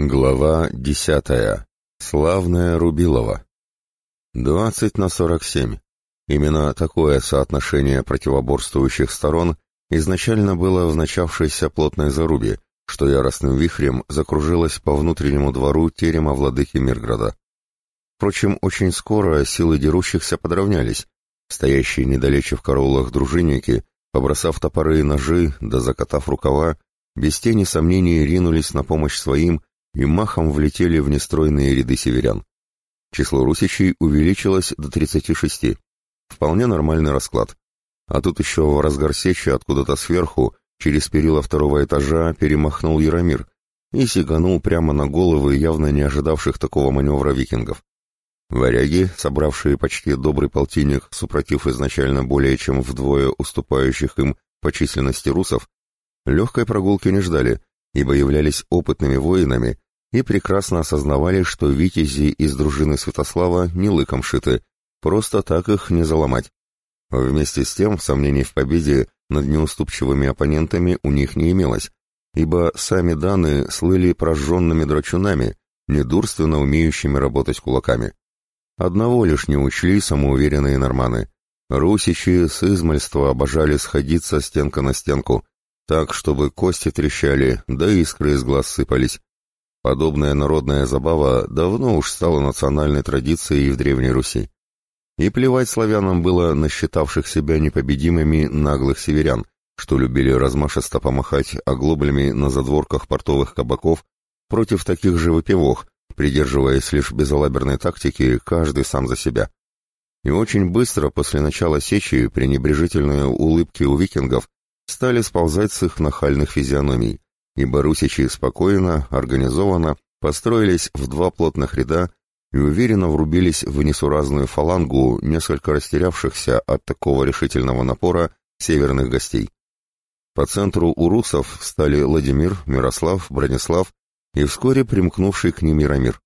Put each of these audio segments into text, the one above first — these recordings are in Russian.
Глава десятая. Славная Рубилова. Двадцать на сорок семь. Именно такое соотношение противоборствующих сторон изначально было в начавшейся плотной зарубе, что яростным вихрем закружилось по внутреннему двору терема владыки Мирграда. Впрочем, очень скоро силы дерущихся подравнялись. Стоящие недалече в караулах дружинники, побросав топоры и ножи, да закатав рукава, без тени сомнений ринулись на помощь своим и махом влетели в нестройные ряды северян. Число русичей увеличилось до 36. Вполне нормальный расклад. А тут еще в разгар сечи откуда-то сверху, через перила второго этажа, перемахнул Яромир и сиганул прямо на головы явно не ожидавших такого маневра викингов. Варяги, собравшие почти добрый полтинник, супротив изначально более чем вдвое уступающих им по численности русов, легкой прогулки не ждали, ибо являлись опытными воинами и прекрасно осознавали, что витязи из дружины Святослава не лыком шиты, просто так их не заломать. Вместе с тем, сомнений в победе над неуступчивыми оппонентами у них не имелось, ибо сами даны слыли прожженными драчунами, недурственно умеющими работать кулаками. Одного лишь не учли самоуверенные норманы. Русичи с измальства обожали сходиться стенка на стенку, так, чтобы кости трещали, да искры из глаз сыпались, Подобная народная забава давно уж стала национальной традицией в Древней Руси. И плевать славянам было на считавших себя непобедимыми наглых северян, что любили размашисто помахать оглоблями на задворках портовых кабаков против таких же выпивох, придерживаясь лишь безалаберной тактики каждый сам за себя. И очень быстро после начала сечи пренебрежительные улыбки у викингов стали сползать с их нахальных физиономий, ибо русичи спокойно, организованно построились в два плотных ряда и уверенно врубились в несуразную фалангу несколько растерявшихся от такого решительного напора северных гостей. По центру у русов стали Владимир, Мирослав, Бронислав и вскоре примкнувший к ним Яромир.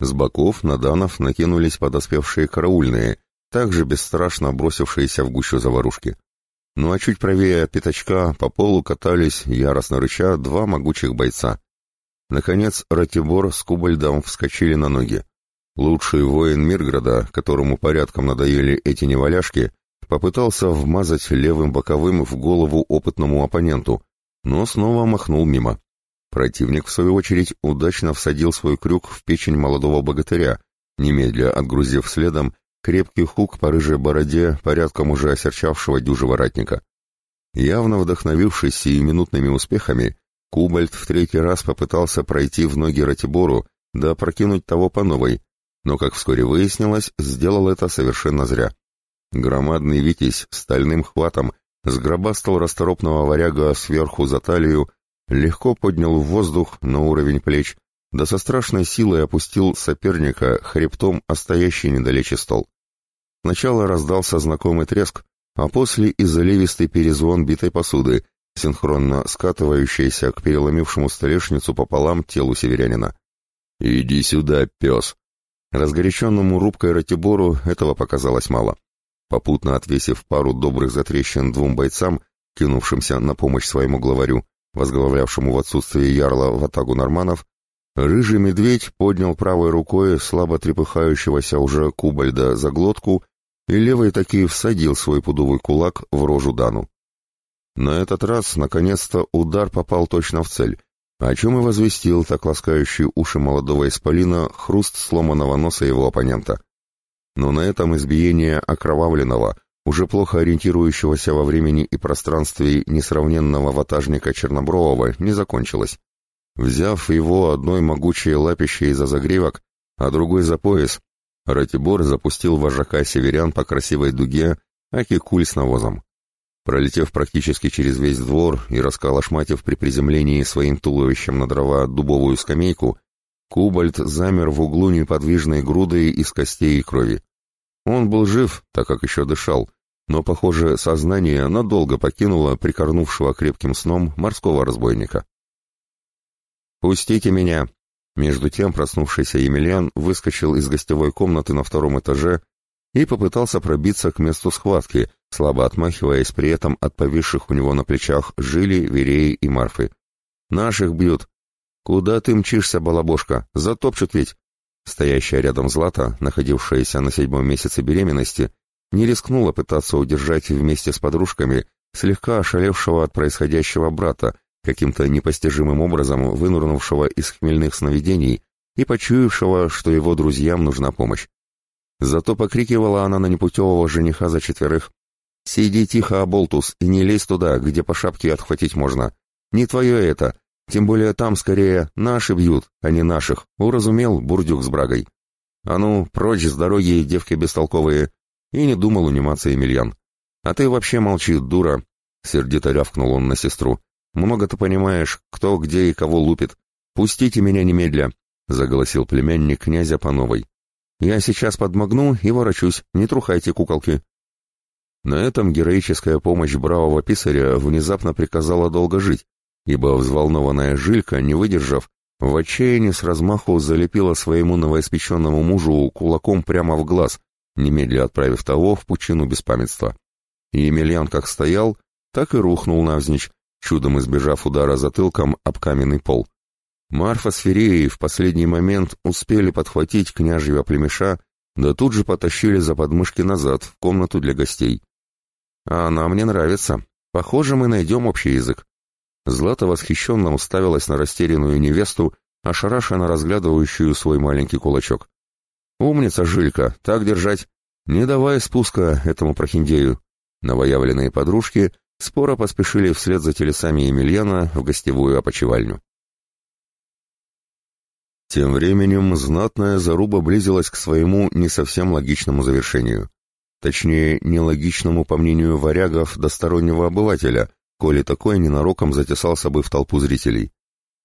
С боков на данов накинулись подоспевшие караульные, также бесстрашно бросившиеся в гущу заварушки. Ну а чуть правее пятачка по полу катались, яростно рыча, два могучих бойца. Наконец Ратибор с Кубальдом вскочили на ноги. Лучший воин Мирграда, которому порядком надоели эти неваляшки, попытался вмазать левым боковым в голову опытному оппоненту, но снова махнул мимо. Противник, в свою очередь, удачно всадил свой крюк в печень молодого богатыря, немедля отгрузив следом крепкий хук по рыжей бороде, порядком уже осерчавшего дюжего ратника. Явно вдохновившись сиюминутными успехами, Кубальт в третий раз попытался пройти в ноги Ратибору, да прокинуть того по новой, но, как вскоре выяснилось, сделал это совершенно зря. Громадный витязь стальным хватом сгробастал расторопного варяга сверху за талию, легко поднял в воздух на уровень плеч, да со страшной силой опустил соперника хребтом о стоящий недалече стол. Сначала раздался знакомый треск, а после и заливистый перезвон битой посуды, синхронно скатывающийся к переломившему столешницу пополам телу северянина. «Иди сюда, пес!» Разгоряченному рубкой Ратибору этого показалось мало. Попутно отвесив пару добрых затрещин двум бойцам, кинувшимся на помощь своему главарю, возглавлявшему в отсутствие ярла в атаку норманов, рыжий медведь поднял правой рукой слабо трепыхающегося уже кубальда за глотку и левой таки всадил свой пудовый кулак в рожу Дану. На этот раз, наконец-то, удар попал точно в цель, о чем и возвестил так ласкающий уши молодого исполина хруст сломанного носа его оппонента. Но на этом избиение окровавленного, уже плохо ориентирующегося во времени и пространстве несравненного ватажника Чернобрового, не закончилось. Взяв его одной могучей лапищей за загривок, а другой за пояс, Ратибор запустил вожака северян по красивой дуге, аки куль с навозом. Пролетев практически через весь двор и расколошматив при приземлении своим туловищем на дрова дубовую скамейку, Кубальт замер в углу неподвижной грудой из костей и крови. Он был жив, так как еще дышал, но, похоже, сознание надолго покинуло прикорнувшего крепким сном морского разбойника. «Пустите меня!» Между тем проснувшийся Емельян выскочил из гостевой комнаты на втором этаже и попытался пробиться к месту схватки, слабо отмахиваясь при этом от повисших у него на плечах жили, вереи и марфы. «Наших бьют!» «Куда ты мчишься, балабошка? Затопчут ведь!» Стоящая рядом Злата, находившаяся на седьмом месяце беременности, не рискнула пытаться удержать вместе с подружками слегка ошалевшего от происходящего брата, каким-то непостижимым образом вынурнувшего из хмельных сновидений и почуявшего, что его друзьям нужна помощь. Зато покрикивала она на непутевого жениха за четверых. «Сиди тихо, оболтус, и не лезь туда, где по шапке отхватить можно. Не твое это, тем более там, скорее, наши бьют, а не наших. Уразумел, бурдюк с брагой. А ну, прочь с дороги, девки бестолковые. И не думал униматься Емельян. А ты вообще молчи, дура. Сердито рявкнул он на сестру. Много ты понимаешь, кто, где и кого лупит. Пустите меня немедля, заголосил племянник князя по новой. Я сейчас подмогну и ворочусь, не трухайте куколки. На этом героическая помощь бравого писаря внезапно приказала долго жить, ибо взволнованная Жилька, не выдержав, в отчаянии с размаху залепила своему новоиспеченному мужу кулаком прямо в глаз, немедля отправив того в пучину беспамятства. И Емельян как стоял, так и рухнул навзничь, чудом избежав удара затылком об каменный пол. Марфа с Фереей в последний момент успели подхватить княжьего племеша, да тут же потащили за подмышки назад, в комнату для гостей. «А она мне нравится. Похоже, мы найдем общий язык. Злата восхищенно уставилась на растерянную невесту, ошарашенно разглядывающую свой маленький кулачок. «Умница, Жилька, так держать! Не давай спуска этому прохиндею!» Новоявленные подружки споро поспешили вслед за телесами Емельяна в гостевую опочивальню. Тем временем знатная заруба близилась к своему не совсем логичному завершению. Точнее, нелогичному, по мнению варягов, достороннего обывателя, коли такой ненароком затесался бы в толпу зрителей.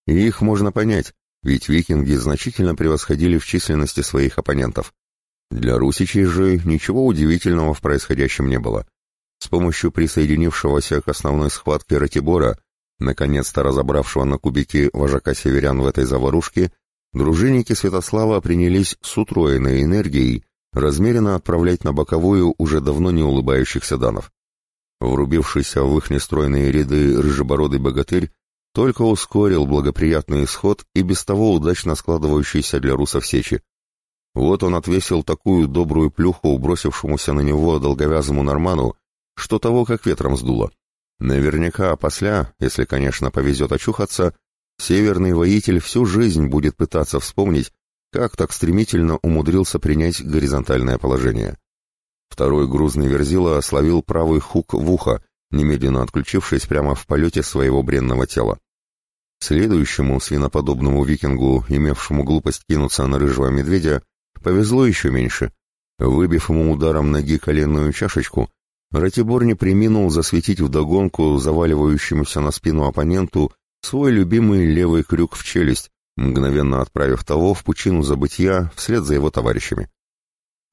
И их можно понять, ведь викинги значительно превосходили в численности своих оппонентов. Для русичей же ничего удивительного в происходящем не было. С помощью присоединившегося к основной схватке Ратибора, наконец-то разобравшего на кубики вожака северян в этой заварушке, дружинники Святослава принялись с утроенной энергией размеренно отправлять на боковую уже давно не улыбающихся данов. Врубившийся в их нестройные ряды рыжебородый богатырь только ускорил благоприятный исход и без того удачно складывающийся для русов сечи. Вот он отвесил такую добрую плюху бросившемуся на него долговязому норману, что того как ветром сдуло. Наверняка опосля, если, конечно, повезет очухаться, северный воитель всю жизнь будет пытаться вспомнить, как так стремительно умудрился принять горизонтальное положение. Второй грузный верзила словил правый хук в ухо, немедленно отключившись прямо в полете своего бренного тела. Следующему свиноподобному викингу, имевшему глупость кинуться на рыжего медведя, повезло еще меньше. Выбив ему ударом ноги коленную чашечку, Ратибор не приминул засветить вдогонку заваливающемуся на спину оппоненту свой любимый левый крюк в челюсть, мгновенно отправив того в пучину забытья вслед за его товарищами.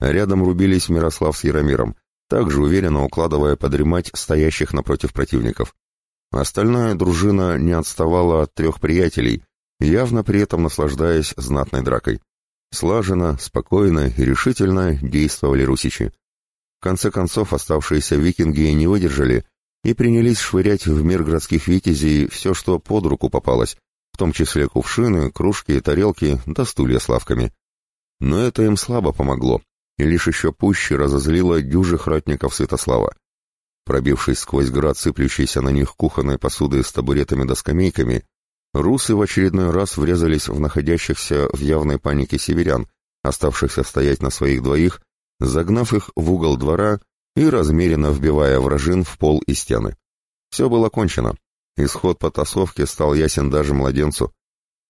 Рядом рубились Мирослав с Яромиром, также уверенно укладывая подремать стоящих напротив противников. Остальная дружина не отставала от трех приятелей, явно при этом наслаждаясь знатной дракой. Слаженно, спокойно и решительно действовали русичи. Конце концов оставшиеся викинги не выдержали и принялись швырять в мир городских витязей все, что под руку попалось, в том числе кувшины, кружки, тарелки да стулья с лавками. Но это им слабо помогло, и лишь еще пуще разозлила дюжих ратников Святослава. Пробившись сквозь град сыплющейся на них кухонной посуды с табуретами да скамейками, русы в очередной раз врезались в находящихся в явной панике северян, оставшихся стоять на своих двоих, загнав их в угол двора и размеренно вбивая вражин в пол и стены. Все было кончено. Исход потасовки стал ясен даже младенцу.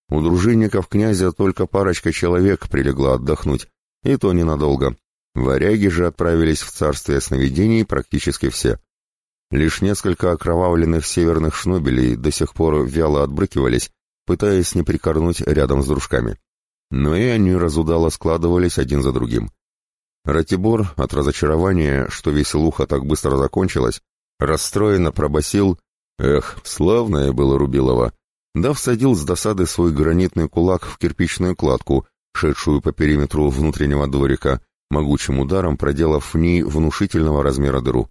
У дружинников князя только парочка человек прилегла отдохнуть, и то ненадолго. Варяги же отправились в царствие сновидений практически все. Лишь несколько окровавленных северных шнобелей до сих пор вяло отбрыкивались, пытаясь не прикорнуть рядом с дружками. Но и они разудало складывались один за другим. Ратибор, от разочарования, что веселуха так быстро закончилась, расстроенно пробасил «Эх, славное было Рубилово!» да всадил с досады свой гранитный кулак в кирпичную кладку, шедшую по периметру внутреннего дворика, могучим ударом проделав в ней внушительного размера дыру.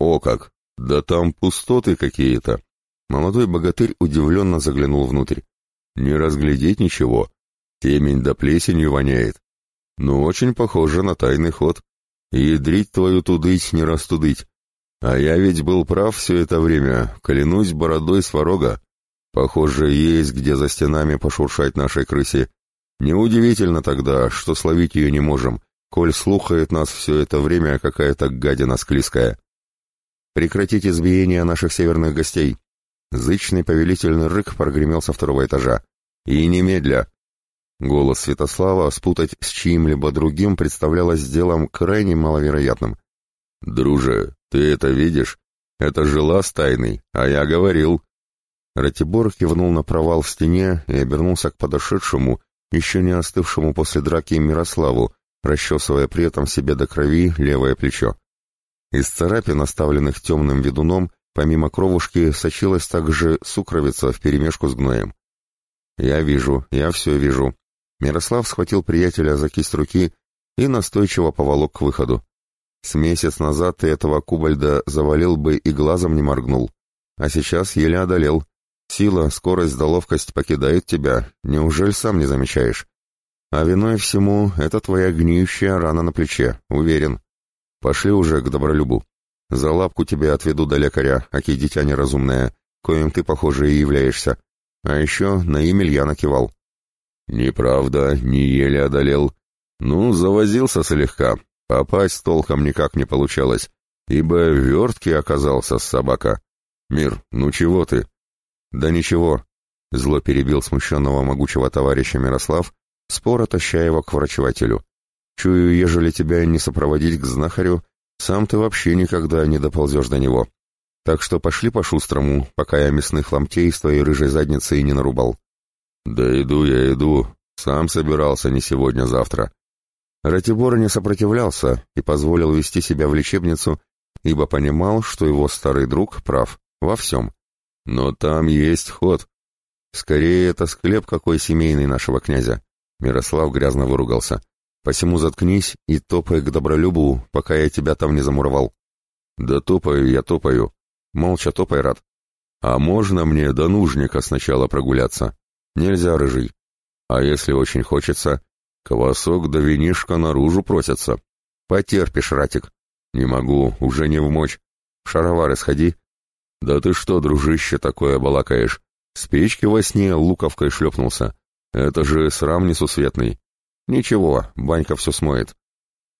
«О как! Да там пустоты какие-то!» Молодой богатырь удивленно заглянул внутрь. Не разглядеть ничего. Темень да плесенью воняет. Но очень похоже на тайный ход. Ядрить твою тудыть, не растудыть. А я ведь был прав все это время, клянусь бородой сварога. Похоже, есть где за стенами пошуршать нашей крысе. Неудивительно тогда, что словить ее не можем, коль слухает нас все это время какая-то гадина склизкая. Прекратите избиение наших северных гостей. Зычный повелительный рык прогремел со второго этажа. И немедля. Голос Святослава спутать с чьим-либо другим представлялось делом крайне маловероятным. «Друже, ты это видишь? Это же лаз тайный, а я говорил». Ратибор кивнул на провал в стене и обернулся к подошедшему, еще не остывшему после драки Мирославу, расчесывая при этом себе до крови левое плечо. Из царапин, оставленных темным ведуном, помимо кровушки, сочилась также сукровица вперемешку с гноем. «Я вижу, я все вижу», Мирослав схватил приятеля за кисть руки и настойчиво поволок к выходу. С месяц назад ты этого кубальда завалил бы и глазом не моргнул. А сейчас еле одолел. Сила, скорость да ловкость покидают тебя. Неужели сам не замечаешь? А виной всему это твоя гниющая рана на плече, уверен. Пошли уже к Добролюбу. За лапку тебя отведу до лекаря, аки дитя неразумное, коим ты, похоже, и являешься. А еще на Емельяна кивал. Неправда, не еле одолел. Ну, завозился слегка. Попасть толком никак не получалось, ибо верткий оказался с собака. Мир, ну чего ты? Да ничего. Зло перебил смущенного могучего товарища Мирослав, споро таща его к врачевателю. Чую, ежели тебя не сопроводить к знахарю, сам ты вообще никогда не доползешь до него. Так что пошли по-шустрому, пока я мясных ломтей с твоей рыжей задницей не нарубал. «Да иду я, иду. Сам собирался не сегодня-завтра». Ратибор не сопротивлялся и позволил вести себя в лечебницу, ибо понимал, что его старый друг прав во всем. Но там есть ход. Скорее, это склеп какой семейный нашего князя. Мирослав грязно выругался. Посему заткнись и топай к Добролюбу, пока я тебя там не замуровал. Да топаю я топаю. Молча топай, рад. А можно мне до нужника сначала прогуляться? Нельзя, рыжий. А если очень хочется, квасок да винишка наружу просятся. Потерпишь, Ратик. Не могу, уже не в мочь. В шаровары сходи. Да ты что, дружище, такое балакаешь? С печки во сне луковкой шлепнулся. Это же срам несусветный. Ничего, банька все смоет.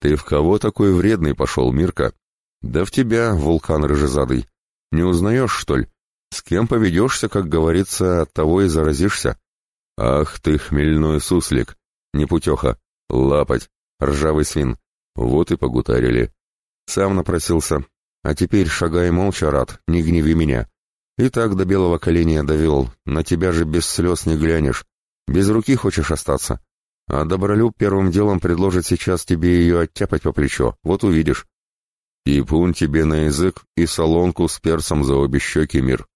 Ты в кого такой вредный пошел, Мирка? Да в тебя, вулкан рыжезадый. Не узнаешь, что ли? С кем поведешься, как говорится, от того и заразишься. Ах ты, хмельной суслик, непутеха, лапать, ржавый свин. Вот и погутарили. Сам напросился. А теперь шагай молча, рад, не гневи меня. И так до белого коленя довел, на тебя же без слез не глянешь. Без руки хочешь остаться. А Добролюб первым делом предложит сейчас тебе ее оттяпать по плечо, вот увидишь. И пун тебе на язык и солонку с перцем за обе щеки, мир.